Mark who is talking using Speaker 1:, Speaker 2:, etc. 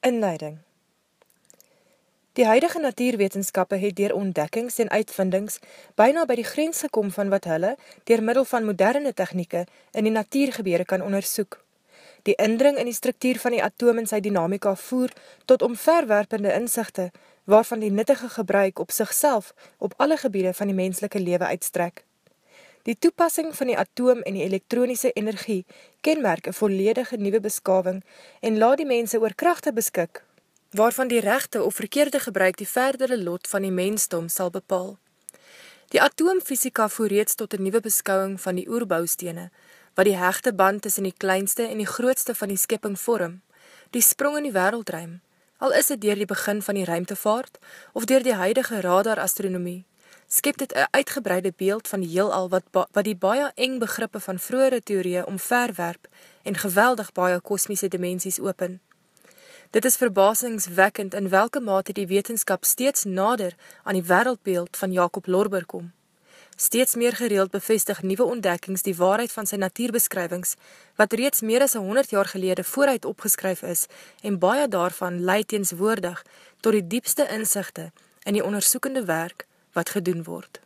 Speaker 1: Inleiding Die huidige natuurwetenskappe het dier ontdekkings en uitvindings byna by die grens gekom van wat hulle, dier middel van moderne technieke, in die natuurgebeere kan ondersoek. Die indring in die structuur van die atoom en sy dynamika voer tot omverwerpende inzichte, waarvan die nuttige gebruik op sigself op alle gebiede van die menselike lewe uitstrek. Die toepassing van die atoom en die elektronische energie kenmerk een volledige nieuwe beskawing en laat die mense oor krachte beskik, waarvan die rechte of verkeerde gebruik die verdere lot van die mensdom sal bepaal. Die atoomfysika voer reeds tot een nieuwe beskouwing van die oerbouwstene, wat die hechte band tussen die kleinste en die grootste van die skipping vorm, die sprong in die wereldruim, al is het dier die begin van die ruimtevaart of dier die huidige radar-astronomie, skep dit een uitgebreide beeld van die heelal wat, wat die baie eng begrippe van vroere theorieën omverwerp en geweldig baie kosmiese dimensies open. Dit is verbasingswekkend in welke mate die wetenskap steeds nader aan die wereldbeeld van Jacob Lorber kom. Steeds meer gereeld bevestig nieuwe ontdekkings die waarheid van sy natuurbeskrywings, wat reeds meer as 100 jaar gelede vooruit opgeskryf is en baie daarvan leid teenswoordig tot die diepste inzichte in die onderzoekende werk wat gedoen word.